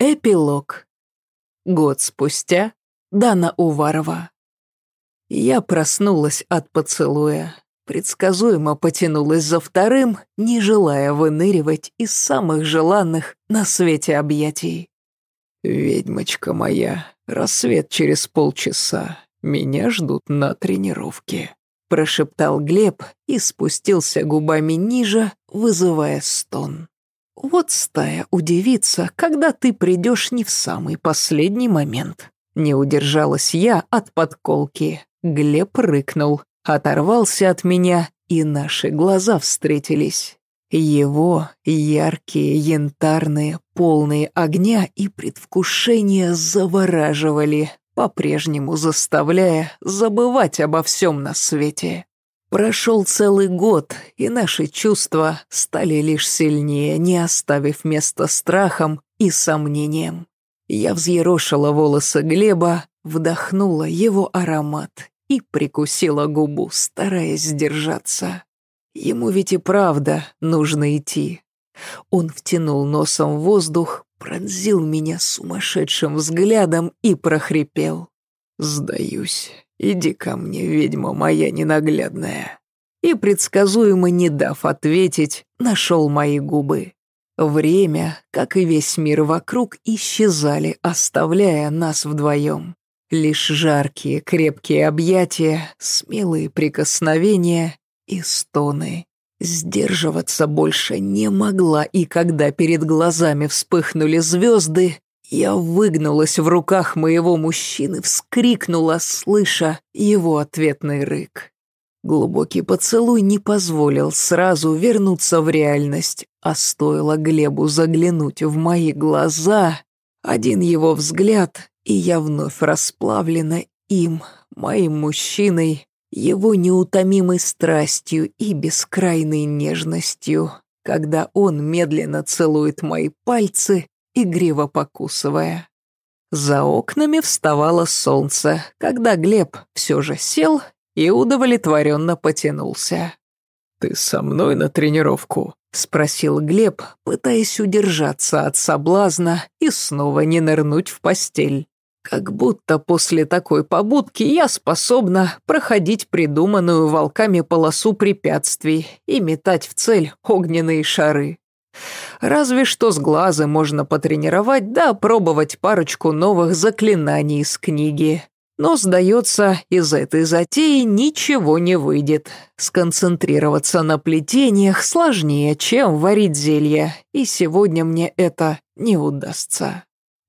Эпилог. Год спустя. Дана Уварова. Я проснулась от поцелуя. Предсказуемо потянулась за вторым, не желая выныривать из самых желанных на свете объятий. «Ведьмочка моя, рассвет через полчаса. Меня ждут на тренировке», – прошептал Глеб и спустился губами ниже, вызывая стон. Вот стая удивится, когда ты придешь не в самый последний момент. Не удержалась я от подколки. Глеб рыкнул, оторвался от меня, и наши глаза встретились. Его яркие, янтарные, полные огня и предвкушения завораживали, по-прежнему заставляя забывать обо всем на свете. Прошел целый год, и наши чувства стали лишь сильнее, не оставив места страхам и сомнениям. Я взъерошила волосы Глеба, вдохнула его аромат и прикусила губу, стараясь сдержаться. Ему ведь и правда нужно идти. Он втянул носом воздух, пронзил меня сумасшедшим взглядом и прохрипел. «Сдаюсь. «Иди ко мне, ведьма моя ненаглядная». И, предсказуемо не дав ответить, нашел мои губы. Время, как и весь мир вокруг, исчезали, оставляя нас вдвоем. Лишь жаркие, крепкие объятия, смелые прикосновения и стоны. Сдерживаться больше не могла, и когда перед глазами вспыхнули звезды, я выгнулась в руках моего мужчины, вскрикнула, слыша его ответный рык. Глубокий поцелуй не позволил сразу вернуться в реальность, а стоило Глебу заглянуть в мои глаза, один его взгляд, и я вновь расплавлена им, моим мужчиной, его неутомимой страстью и бескрайной нежностью, когда он медленно целует мои пальцы, игриво покусывая. За окнами вставало солнце, когда Глеб все же сел и удовлетворенно потянулся. «Ты со мной на тренировку?» — спросил Глеб, пытаясь удержаться от соблазна и снова не нырнуть в постель. Как будто после такой побудки я способна проходить придуманную волками полосу препятствий и метать в цель огненные шары. Разве что с глаза можно потренировать, да пробовать парочку новых заклинаний из книги. Но, сдается, из этой затеи ничего не выйдет. Сконцентрироваться на плетениях сложнее, чем варить зелья, и сегодня мне это не удастся.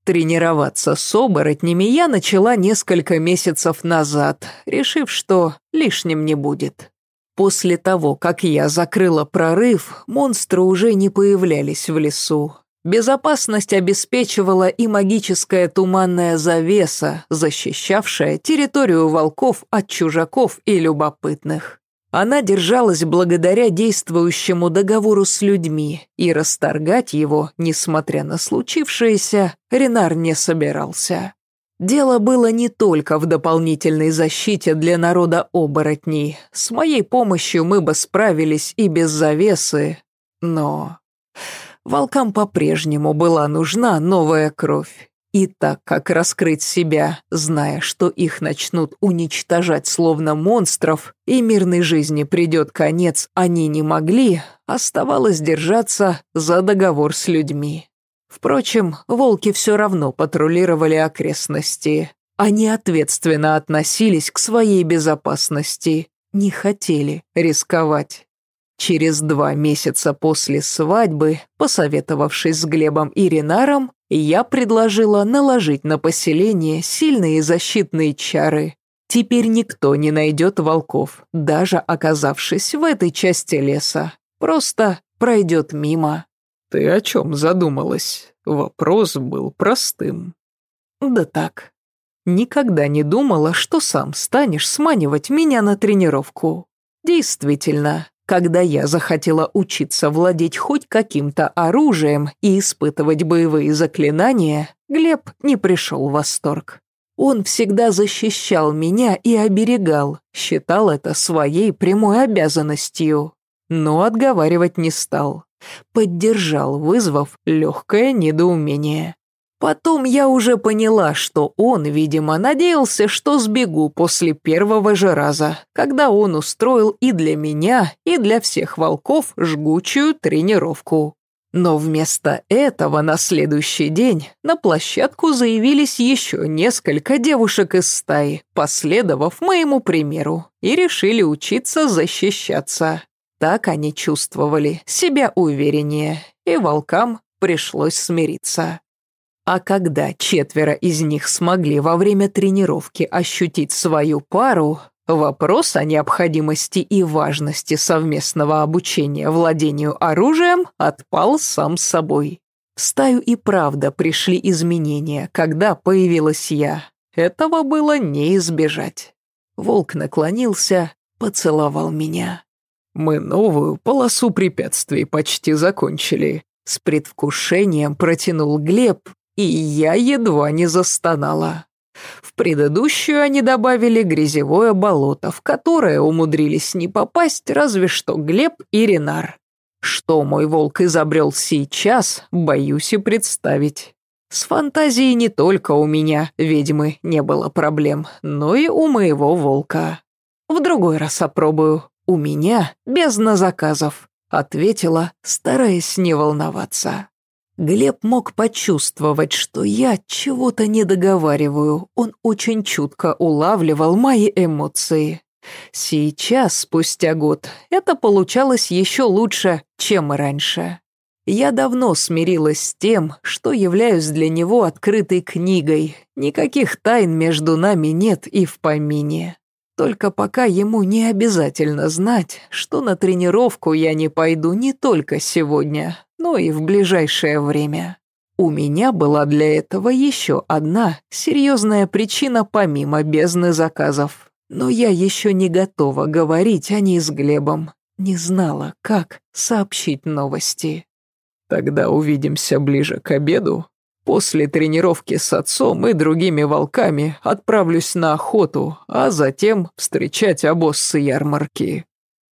Тренироваться с оборотнями я начала несколько месяцев назад, решив, что лишним не будет. После того, как я закрыла прорыв, монстры уже не появлялись в лесу. Безопасность обеспечивала и магическая туманная завеса, защищавшая территорию волков от чужаков и любопытных. Она держалась благодаря действующему договору с людьми, и расторгать его, несмотря на случившееся, Ренар не собирался. Дело было не только в дополнительной защите для народа оборотней. С моей помощью мы бы справились и без завесы. Но волкам по-прежнему была нужна новая кровь. И так как раскрыть себя, зная, что их начнут уничтожать словно монстров, и мирной жизни придет конец, они не могли, оставалось держаться за договор с людьми. Впрочем, волки все равно патрулировали окрестности. Они ответственно относились к своей безопасности, не хотели рисковать. Через два месяца после свадьбы, посоветовавшись с Глебом и Ренаром, я предложила наложить на поселение сильные защитные чары. Теперь никто не найдет волков, даже оказавшись в этой части леса. Просто пройдет мимо. «Ты о чем задумалась?» Вопрос был простым. «Да так. Никогда не думала, что сам станешь сманивать меня на тренировку. Действительно, когда я захотела учиться владеть хоть каким-то оружием и испытывать боевые заклинания, Глеб не пришел в восторг. Он всегда защищал меня и оберегал, считал это своей прямой обязанностью, но отговаривать не стал. Поддержал, вызвав легкое недоумение. Потом я уже поняла, что он, видимо, надеялся, что сбегу после первого же раза, когда он устроил и для меня, и для всех волков жгучую тренировку. Но вместо этого на следующий день на площадку заявились еще несколько девушек из стаи, последовав моему примеру, и решили учиться защищаться. Так они чувствовали себя увереннее, и волкам пришлось смириться. А когда четверо из них смогли во время тренировки ощутить свою пару, вопрос о необходимости и важности совместного обучения владению оружием отпал сам собой. В стаю и правда пришли изменения, когда появилась я. Этого было не избежать. Волк наклонился, поцеловал меня. «Мы новую полосу препятствий почти закончили», с предвкушением протянул Глеб, и я едва не застонала. В предыдущую они добавили грязевое болото, в которое умудрились не попасть разве что Глеб и Ренар. Что мой волк изобрел сейчас, боюсь и представить. С фантазией не только у меня, ведьмы, не было проблем, но и у моего волка. В другой раз опробую. У меня без на заказов, ответила, стараясь не волноваться. Глеб мог почувствовать, что я чего-то не договариваю. Он очень чутко улавливал мои эмоции. Сейчас, спустя год, это получалось еще лучше, чем раньше. Я давно смирилась с тем, что являюсь для него открытой книгой. Никаких тайн между нами нет и в помине. Только пока ему не обязательно знать, что на тренировку я не пойду не только сегодня, но и в ближайшее время. У меня была для этого еще одна серьезная причина помимо бездны заказов. Но я еще не готова говорить о ней с Глебом. Не знала, как сообщить новости. Тогда увидимся ближе к обеду, После тренировки с отцом и другими волками отправлюсь на охоту, а затем встречать обоз с ярмарки».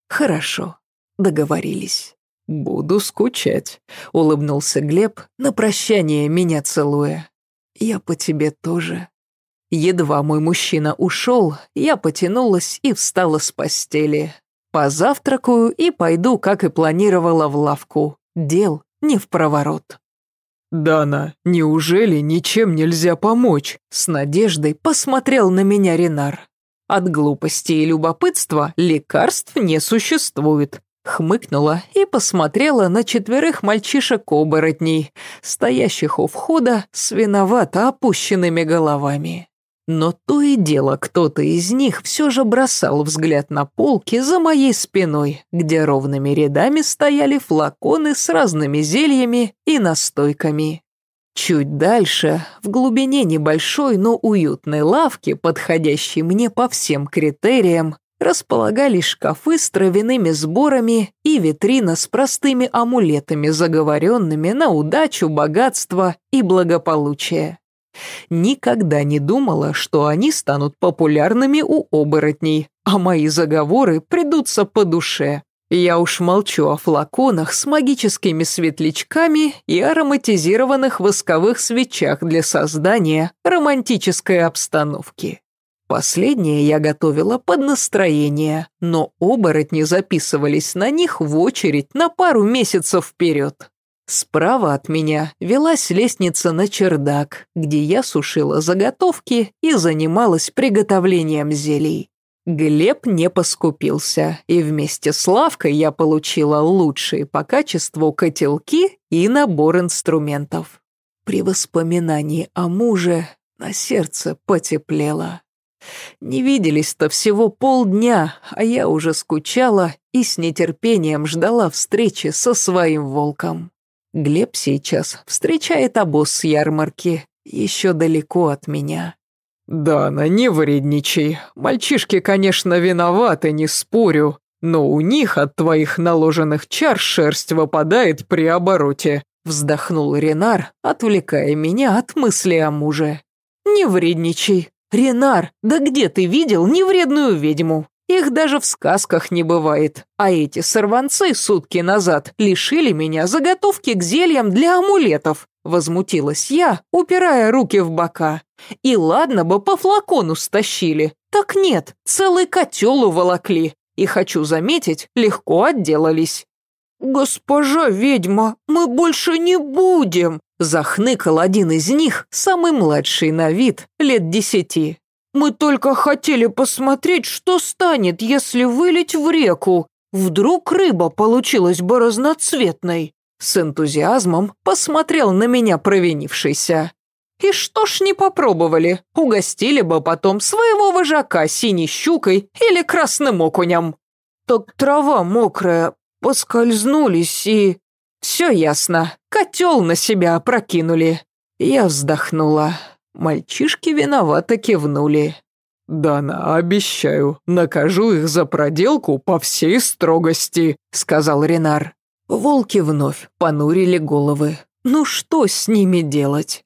«Хорошо, договорились». «Буду скучать», — улыбнулся Глеб, на прощание меня целуя. «Я по тебе тоже». Едва мой мужчина ушел, я потянулась и встала с постели. Позавтракаю и пойду, как и планировала, в лавку. Дел не в проворот. «Дана, неужели ничем нельзя помочь?» С надеждой посмотрел на меня Ренар. «От глупости и любопытства лекарств не существует», хмыкнула и посмотрела на четверых мальчишек-оборотней, стоящих у входа с виновато опущенными головами. Но то и дело кто-то из них все же бросал взгляд на полки за моей спиной, где ровными рядами стояли флаконы с разными зельями и настойками. Чуть дальше, в глубине небольшой, но уютной лавки, подходящей мне по всем критериям, располагались шкафы с травяными сборами и витрина с простыми амулетами, заговоренными на удачу, богатство и благополучие. Никогда не думала, что они станут популярными у оборотней, а мои заговоры придутся по душе. Я уж молчу о флаконах с магическими светлячками и ароматизированных восковых свечах для создания романтической обстановки. Последнее я готовила под настроение, но оборотни записывались на них в очередь на пару месяцев вперед. Справа от меня велась лестница на чердак, где я сушила заготовки и занималась приготовлением зелий. Глеб не поскупился, и вместе с лавкой я получила лучшие по качеству котелки и набор инструментов. При воспоминании о муже на сердце потеплело. Не виделись-то всего полдня, а я уже скучала и с нетерпением ждала встречи со своим волком. Глеб сейчас встречает обоз с ярмарки, еще далеко от меня. «Дана, не вредничай. Мальчишки, конечно, виноваты, не спорю, но у них от твоих наложенных чар шерсть выпадает при обороте», вздохнул Ренар, отвлекая меня от мысли о муже. «Не вредничай. Ренар, да где ты видел невредную ведьму?» Их даже в сказках не бывает. А эти сорванцы сутки назад лишили меня заготовки к зельям для амулетов. Возмутилась я, упирая руки в бока. И ладно бы по флакону стащили. Так нет, целый котел уволокли. И, хочу заметить, легко отделались. «Госпожа ведьма, мы больше не будем!» Захныкал один из них, самый младший на вид, лет десяти. «Мы только хотели посмотреть, что станет, если вылить в реку. Вдруг рыба получилась бы разноцветной?» С энтузиазмом посмотрел на меня провинившийся. «И что ж не попробовали? Угостили бы потом своего вожака синей щукой или красным окунем». «Так трава мокрая, поскользнулись и...» «Все ясно. Котел на себя опрокинули». Я вздохнула. Мальчишки виновато кивнули. «Дана, обещаю, накажу их за проделку по всей строгости», — сказал Ренар. Волки вновь понурили головы. Ну что с ними делать?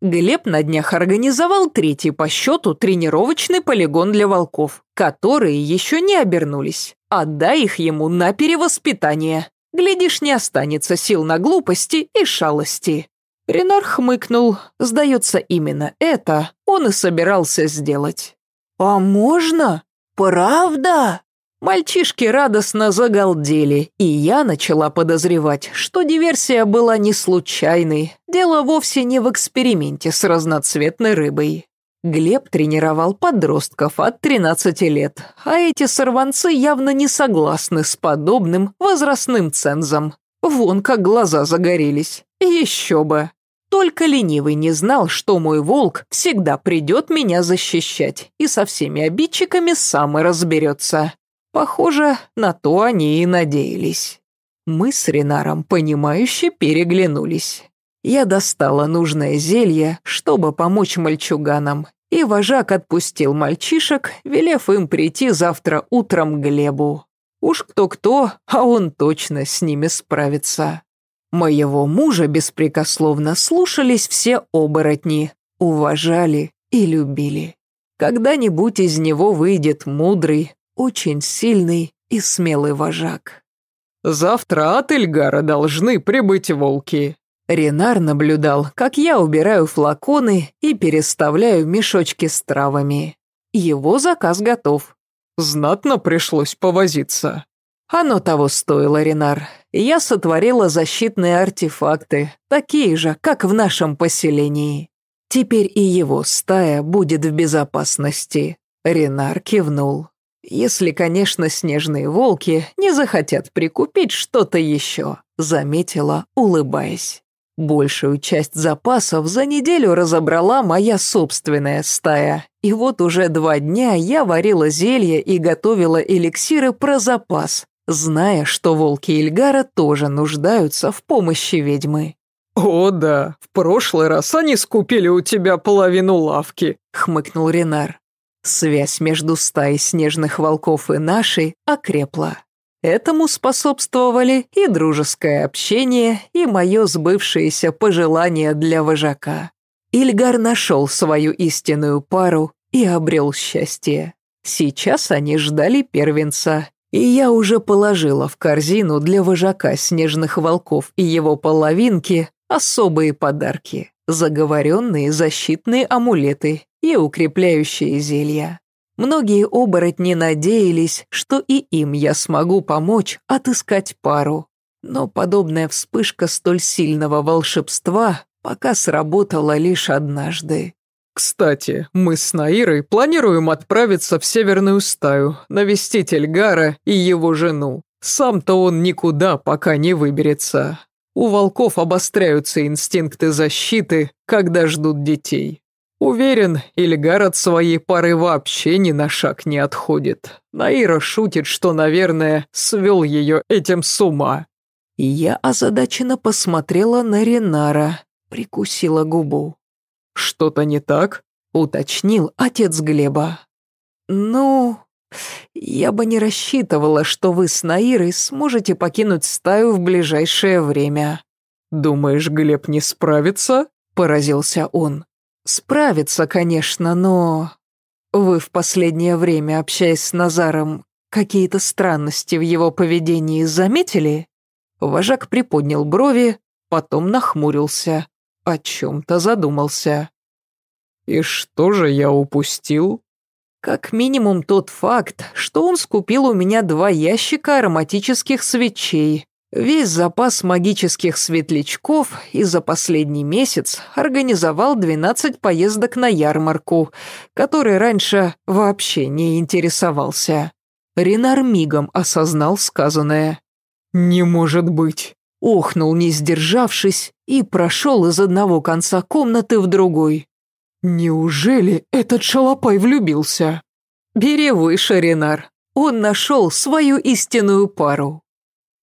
Глеб на днях организовал третий по счету тренировочный полигон для волков, которые еще не обернулись. Отдай их ему на перевоспитание. Глядишь, не останется сил на глупости и шалости. Ренар хмыкнул. Сдается, именно это он и собирался сделать. «А можно? Правда?» Мальчишки радостно загалдели, и я начала подозревать, что диверсия была не случайной. Дело вовсе не в эксперименте с разноцветной рыбой. Глеб тренировал подростков от 13 лет, а эти сорванцы явно не согласны с подобным возрастным цензом. Вон как глаза загорелись. Еще бы. Только ленивый не знал, что мой волк всегда придет меня защищать и со всеми обидчиками сам и разберется. Похоже, на то они и надеялись. Мы с Ренаром, понимающе переглянулись. Я достала нужное зелье, чтобы помочь мальчуганам, и вожак отпустил мальчишек, велев им прийти завтра утром к Глебу. Уж кто-кто, а он точно с ними справится. Моего мужа беспрекословно слушались все оборотни, уважали и любили. Когда-нибудь из него выйдет мудрый, очень сильный и смелый вожак. «Завтра от Эльгара должны прибыть волки». Ренар наблюдал, как я убираю флаконы и переставляю мешочки с травами. Его заказ готов. Знатно пришлось повозиться. Оно того стоило, Ренар. Я сотворила защитные артефакты, такие же, как в нашем поселении. Теперь и его стая будет в безопасности. Ренар кивнул. Если, конечно, снежные волки не захотят прикупить что-то еще, заметила, улыбаясь. Большую часть запасов за неделю разобрала моя собственная стая. И вот уже два дня я варила зелья и готовила эликсиры про запас, зная, что волки Ильгара тоже нуждаются в помощи ведьмы. «О да, в прошлый раз они скупили у тебя половину лавки», — хмыкнул Ренар. Связь между стаей снежных волков и нашей окрепла. Этому способствовали и дружеское общение, и мое сбывшееся пожелание для вожака. Ильгар нашел свою истинную пару и обрел счастье. Сейчас они ждали первенца, и я уже положила в корзину для вожака снежных волков и его половинки особые подарки, заговоренные защитные амулеты и укрепляющие зелья. Многие оборотни надеялись, что и им я смогу помочь отыскать пару. Но подобная вспышка столь сильного волшебства пока сработала лишь однажды. «Кстати, мы с Наирой планируем отправиться в Северную стаю, навестить Эльгара и его жену. Сам-то он никуда пока не выберется. У волков обостряются инстинкты защиты, когда ждут детей. Уверен, Ильгар от своей пары вообще ни на шаг не отходит. Наира шутит, что, наверное, свел ее этим с ума. Я озадаченно посмотрела на Ренара, прикусила губу. «Что-то не так?» — уточнил отец Глеба. «Ну, я бы не рассчитывала, что вы с Наирой сможете покинуть стаю в ближайшее время». «Думаешь, Глеб не справится?» — поразился он. Справится, конечно, но... вы в последнее время, общаясь с Назаром, какие-то странности в его поведении заметили?» Вожак приподнял брови, потом нахмурился, о чем-то задумался. «И что же я упустил?» Как минимум тот факт, что он скупил у меня два ящика ароматических свечей, весь запас магических светлячков и за последний месяц организовал 12 поездок на ярмарку, который раньше вообще не интересовался. Ренар мигом осознал сказанное. «Не может быть!» Охнул, не сдержавшись, и прошел из одного конца комнаты в другой. «Неужели этот шалопай влюбился?» «Бери выше, Ренар. Он нашел свою истинную пару».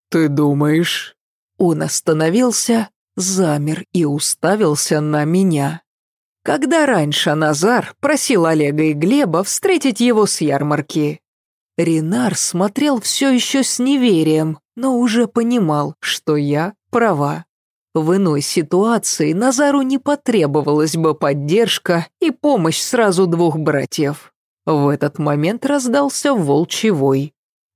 «Ты думаешь?» Он остановился, замер и уставился на меня. Когда раньше Назар просил Олега и Глеба встретить его с ярмарки. Ренар смотрел все еще с неверием, но уже понимал, что я права. В иной ситуации Назару не потребовалась бы поддержка и помощь сразу двух братьев. В этот момент раздался волчий вой.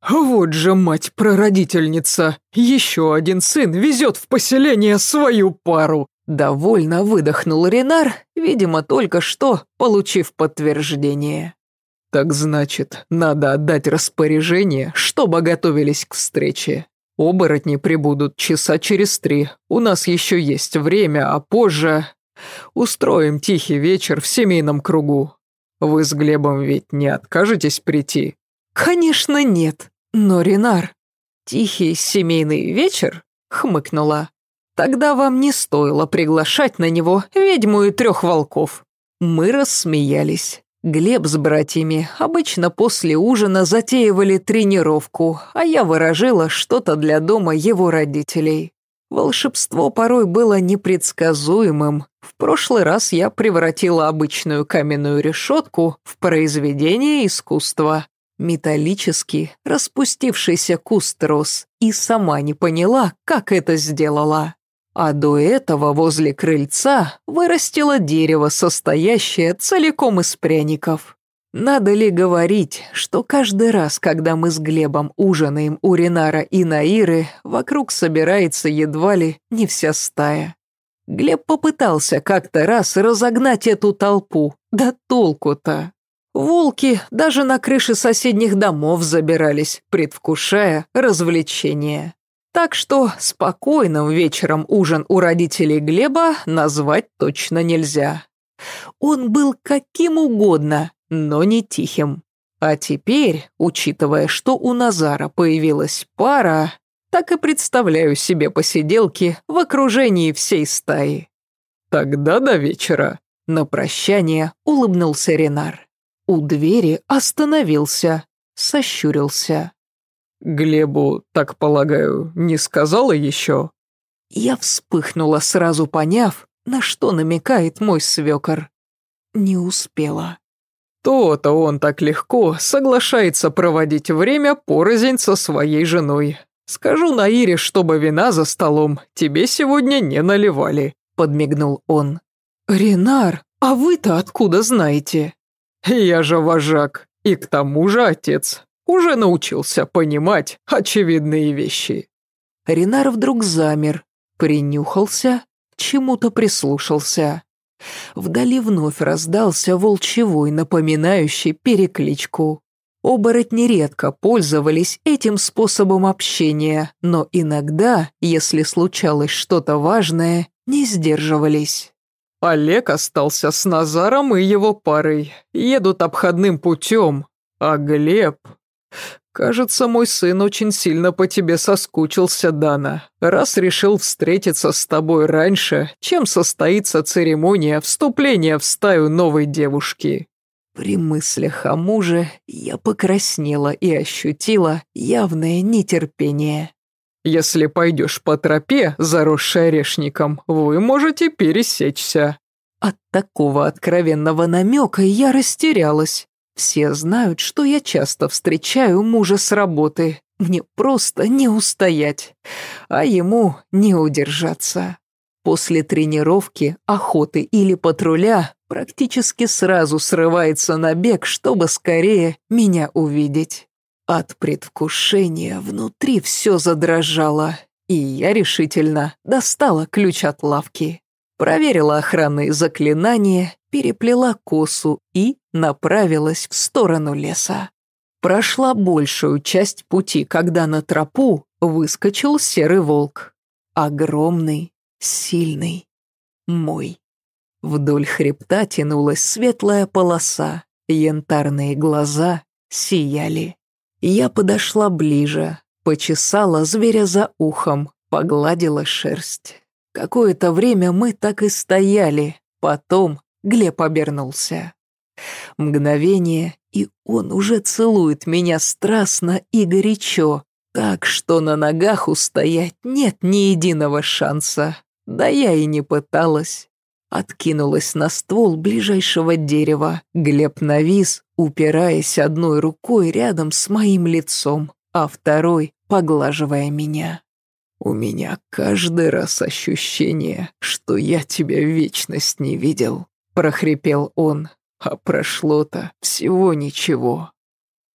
«Вот же мать-прародительница! Еще один сын везет в поселение свою пару!» Довольно выдохнул Ренар, видимо, только что получив подтверждение. «Так значит, надо отдать распоряжение, чтобы готовились к встрече. Оборотни прибудут часа через три. У нас еще есть время, а позже... Устроим тихий вечер в семейном кругу. Вы с Глебом ведь не откажетесь прийти?» «Конечно нет. Но, Ренар, тихий семейный вечер?» — хмыкнула. «Тогда вам не стоило приглашать на него ведьму и трех волков». Мы рассмеялись. Глеб с братьями обычно после ужина затеивали тренировку, а я выражила что-то для дома его родителей. Волшебство порой было непредсказуемым. В прошлый раз я превратила обычную каменную решетку в произведение искусства. Металлический, распустившийся куст рос, и сама не поняла, как это сделала. А до этого возле крыльца вырастило дерево, состоящее целиком из пряников. Надо ли говорить, что каждый раз, когда мы с Глебом ужинаем у Ренара и Наиры, вокруг собирается едва ли не вся стая. Глеб попытался как-то раз разогнать эту толпу, да толку-то. Волки даже на крыши соседних домов забирались, предвкушая развлечения. Так что спокойным вечером ужин у родителей Глеба назвать точно нельзя. Он был каким угодно, но не тихим. А теперь, учитывая, что у Назара появилась пара, так и представляю себе посиделки в окружении всей стаи. «Тогда до вечера», — на прощание улыбнулся Ренар. У двери остановился, сощурился. Глебу, так полагаю, не сказала еще? Я вспыхнула, сразу поняв, на что намекает мой свекор. Не успела. То-то он так легко соглашается проводить время порознь со своей женой. Скажу Наире, чтобы вина за столом тебе сегодня не наливали», — подмигнул он. «Ренар, а вы-то откуда знаете?» «Я же вожак, и к тому же отец уже научился понимать очевидные вещи». Ренар вдруг замер, принюхался, чему-то прислушался. Вдали вновь раздался волчевой, напоминающий перекличку. Оборотни редко пользовались этим способом общения, но иногда, если случалось что-то важное, не сдерживались. Олег остался с Назаром и его парой. Едут обходным путем. А Глеб... «Кажется, мой сын очень сильно по тебе соскучился, Дана, раз решил встретиться с тобой раньше, чем состоится церемония вступления в стаю новой девушки». При мыслях о муже я покраснела и ощутила явное нетерпение. «Если пойдешь по тропе, заросшей орешником, вы можете пересечься». От такого откровенного намека я растерялась. Все знают, что я часто встречаю мужа с работы. Мне просто не устоять, а ему не удержаться. После тренировки, охоты или патруля практически сразу срывается на бег, чтобы скорее меня увидеть. От предвкушения внутри все задрожало, и я решительно достала ключ от лавки, проверила охранные заклинания, переплела косу и направилась в сторону леса. Прошла большую часть пути, когда на тропу выскочил серый волк. Огромный, сильный, мой. Вдоль хребта тянулась светлая полоса, янтарные глаза сияли. Я подошла ближе, почесала зверя за ухом, погладила шерсть. Какое-то время мы так и стояли, потом Глеб обернулся. Мгновение, и он уже целует меня страстно и горячо, так что на ногах устоять нет ни единого шанса. Да я и не пыталась. Откинулась на ствол ближайшего дерева. Глеб навис, упираясь одной рукой рядом с моим лицом, а второй поглаживая меня. «У меня каждый раз ощущение, что я тебя вечность не видел», — прохрипел он. «А прошло-то всего ничего».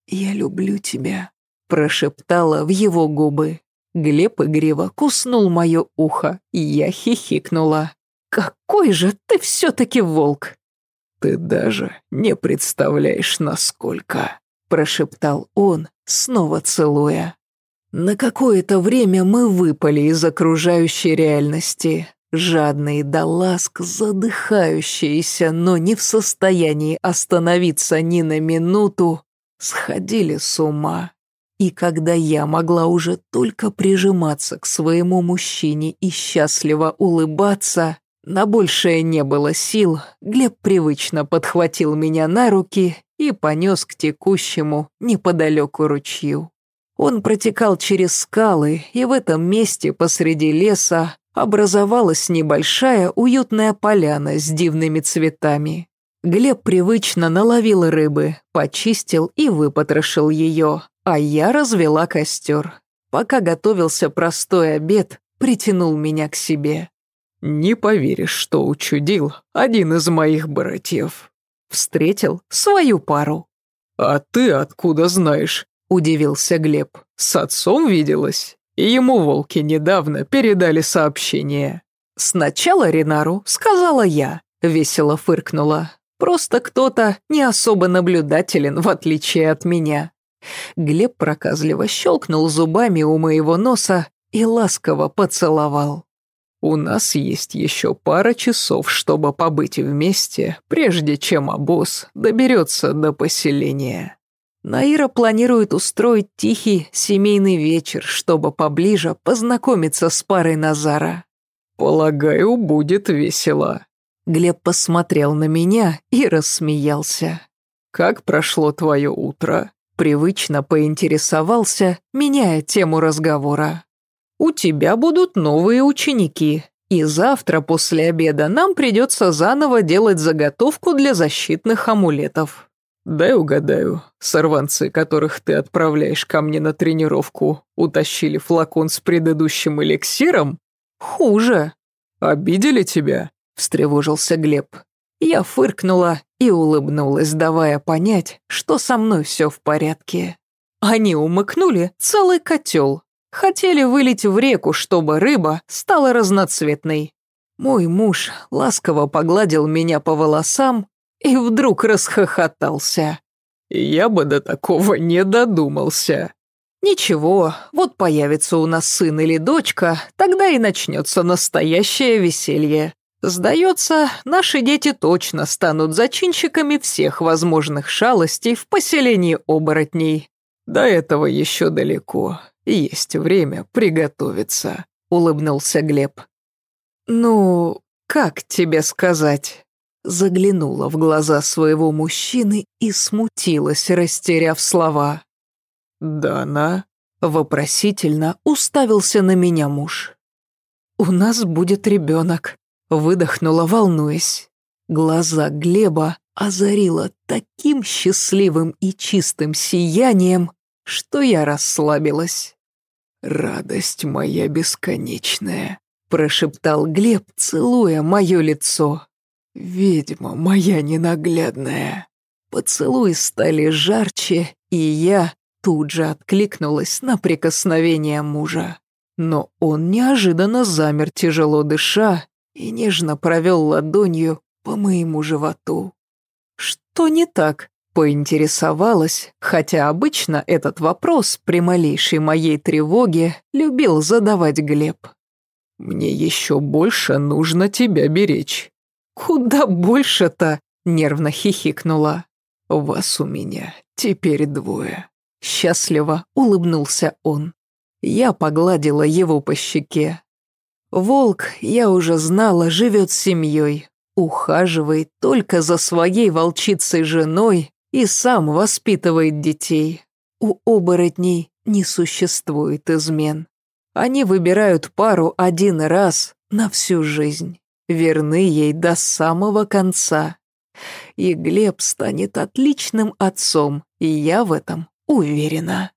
«Я люблю тебя», — прошептала в его губы. Глеб игриво куснул мое ухо, и я хихикнула. «Какой же ты все-таки волк!» «Ты даже не представляешь, насколько!» Прошептал он, снова целуя. На какое-то время мы выпали из окружающей реальности, жадные до ласк, задыхающиеся, но не в состоянии остановиться ни на минуту, сходили с ума. И когда я могла уже только прижиматься к своему мужчине и счастливо улыбаться, на большее не было сил, Глеб привычно подхватил меня на руки и понес к текущему неподалеку ручью. Он протекал через скалы, и в этом месте посреди леса образовалась небольшая уютная поляна с дивными цветами. Глеб привычно наловил рыбы, почистил и выпотрошил ее, а я развела костер. Пока готовился простой обед, притянул меня к себе. «Не поверишь, что учудил один из моих братьев». Встретил свою пару. «А ты откуда знаешь?» – удивился Глеб. «С отцом виделась?» Ему волки недавно передали сообщение. «Сначала Ренару, сказала я», – весело фыркнула. «Просто кто-то не особо наблюдателен, в отличие от меня». Глеб проказливо щелкнул зубами у моего носа и ласково поцеловал. «У нас есть еще пара часов, чтобы побыть вместе, прежде чем обоз доберется до поселения». Наира планирует устроить тихий семейный вечер, чтобы поближе познакомиться с парой Назара. «Полагаю, будет весело». Глеб посмотрел на меня и рассмеялся. «Как прошло твое утро?» Привычно поинтересовался, меняя тему разговора. «У тебя будут новые ученики, и завтра после обеда нам придется заново делать заготовку для защитных амулетов». «Дай угадаю, сорванцы, которых ты отправляешь ко мне на тренировку, утащили флакон с предыдущим эликсиром?» «Хуже». «Обидели тебя?» – встревожился Глеб. Я фыркнула и улыбнулась, давая понять, что со мной все в порядке. Они умыкнули целый котел. Хотели вылить в реку, чтобы рыба стала разноцветной. Мой муж ласково погладил меня по волосам и вдруг расхохотался. «Я бы до такого не додумался». «Ничего, вот появится у нас сын или дочка, тогда и начнется настоящее веселье. Сдается, наши дети точно станут зачинщиками всех возможных шалостей в поселении оборотней. До этого еще далеко, есть время приготовиться», — улыбнулся Глеб. «Ну, как тебе сказать?» Заглянула в глаза своего мужчины и смутилась, растеряв слова. «Дана?» — вопросительно уставился на меня муж. «У нас будет ребенок», Выдохнула, волнуясь. Глаза Глеба озарило таким счастливым и чистым сиянием, что я расслабилась. «Радость моя бесконечная», — прошептал Глеб, целуя мое лицо. «Ведьма моя ненаглядная». Поцелуи стали жарче, и я тут же откликнулась на прикосновение мужа. Но он неожиданно замер, тяжело дыша, и нежно провел ладонью по моему животу. «Что не так?» – поинтересовалась, хотя обычно этот вопрос при малейшей моей тревоге любил задавать Глеб. «Мне еще больше нужно тебя беречь». «Куда больше-то?» – нервно хихикнула. «Вас у меня теперь двое». Счастливо улыбнулся он. Я погладила его по щеке. Волк, я уже знала, живет с семьей, ухаживает только за своей волчицей женой и сам воспитывает детей. У оборотней не существует измен. Они выбирают пару один раз на всю жизнь, верны ей до самого конца. И Глеб станет отличным отцом, и я в этом уверена.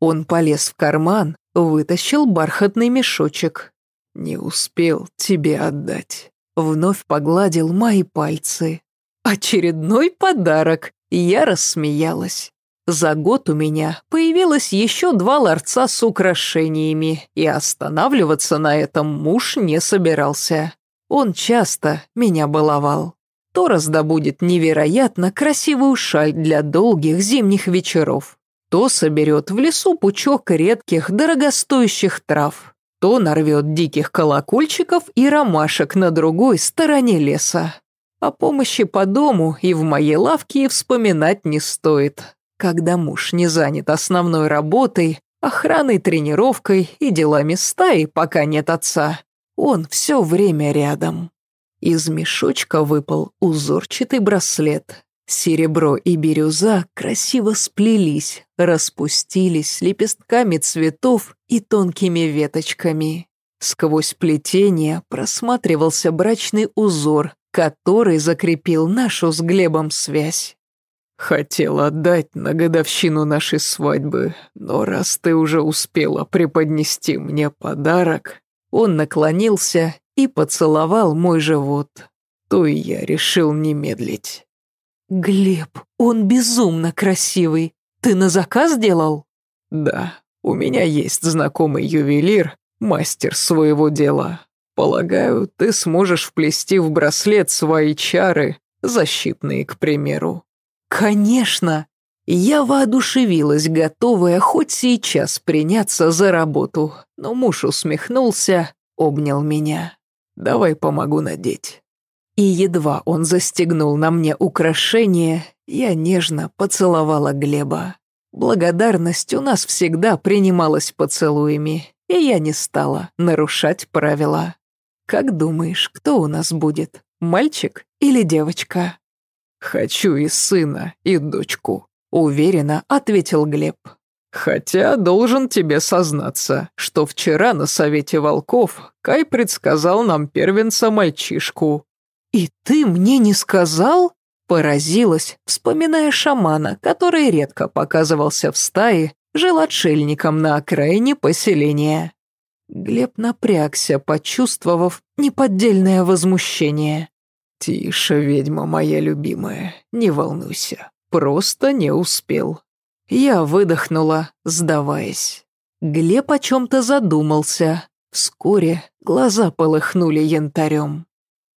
Он полез в карман, вытащил бархатный мешочек. «Не успел тебе отдать». Вновь погладил мои пальцы. «Очередной подарок!» Я рассмеялась. За год у меня появилось еще два ларца с украшениями, и останавливаться на этом муж не собирался. Он часто меня баловал. То раздобудет невероятно красивую шаль для долгих зимних вечеров, то соберет в лесу пучок редких, дорогостоящих трав, то нарвет диких колокольчиков и ромашек на другой стороне леса. О помощи по дому и в моей лавке и вспоминать не стоит. Когда муж не занят основной работой, охраной, тренировкой и делами стаи, пока нет отца, он все время рядом. Из мешочка выпал узорчатый браслет, Серебро и бирюза красиво сплелись, распустились лепестками цветов и тонкими веточками. Сквозь плетение просматривался брачный узор, который закрепил нашу с Глебом связь. «Хотел отдать на годовщину нашей свадьбы, но раз ты уже успела преподнести мне подарок...» Он наклонился и поцеловал мой живот. То и я решил не медлить. «Глеб, он безумно красивый. Ты на заказ делал?» «Да, у меня есть знакомый ювелир, мастер своего дела. Полагаю, ты сможешь вплести в браслет свои чары, защитные, к примеру». «Конечно!» Я воодушевилась, готовая хоть сейчас приняться за работу, но муж усмехнулся, обнял меня. «Давай помогу надеть». И едва он застегнул на мне украшение, я нежно поцеловала Глеба. Благодарность у нас всегда принималась поцелуями, и я не стала нарушать правила. Как думаешь, кто у нас будет, мальчик или девочка? Хочу и сына, и дочку, уверенно ответил Глеб. Хотя должен тебе сознаться, что вчера на совете волков Кай предсказал нам первенца мальчишку, «И ты мне не сказал?» Поразилась, вспоминая шамана, который редко показывался в стае, жил отшельником на окраине поселения. Глеб напрягся, почувствовав неподдельное возмущение. «Тише, ведьма моя любимая, не волнуйся, просто не успел». Я выдохнула, сдаваясь. Глеб о чем-то задумался. Вскоре глаза полыхнули янтарем.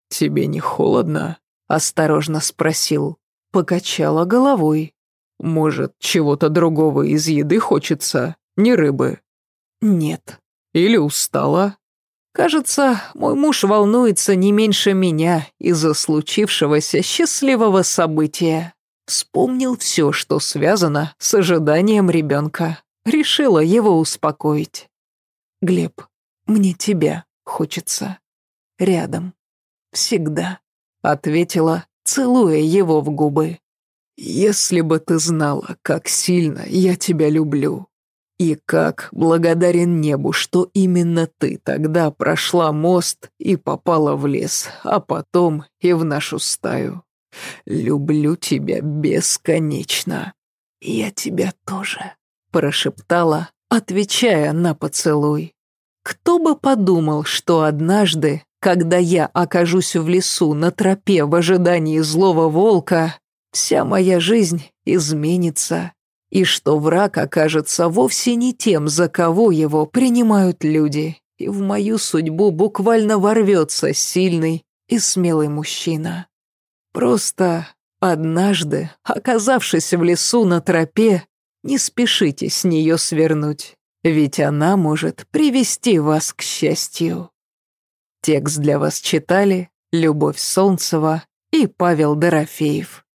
«Тебе не холодно?» – осторожно спросил. Покачала головой. «Может, чего-то другого из еды хочется? Не рыбы?» «Нет». «Или устала?» «Кажется, мой муж волнуется не меньше меня из-за случившегося счастливого события. Вспомнил все, что связано с ожиданием ребенка. Решила его успокоить. Глеб, мне тебя хочется. Рядом». «Всегда», — ответила, целуя его в губы. «Если бы ты знала, как сильно я тебя люблю, и как благодарен небу, что именно ты тогда прошла мост и попала в лес, а потом и в нашу стаю. Люблю тебя бесконечно». «Я тебя тоже», — прошептала, отвечая на поцелуй. Кто бы подумал, что однажды, когда я окажусь в лесу на тропе в ожидании злого волка, вся моя жизнь изменится, и что враг окажется вовсе не тем, за кого его принимают люди, и в мою судьбу буквально ворвется сильный и смелый мужчина. Просто однажды, оказавшись в лесу на тропе, не спешите с нее свернуть, ведь она может привести вас к счастью. Текст для вас читали Любовь Солнцева и Павел Дорофеев.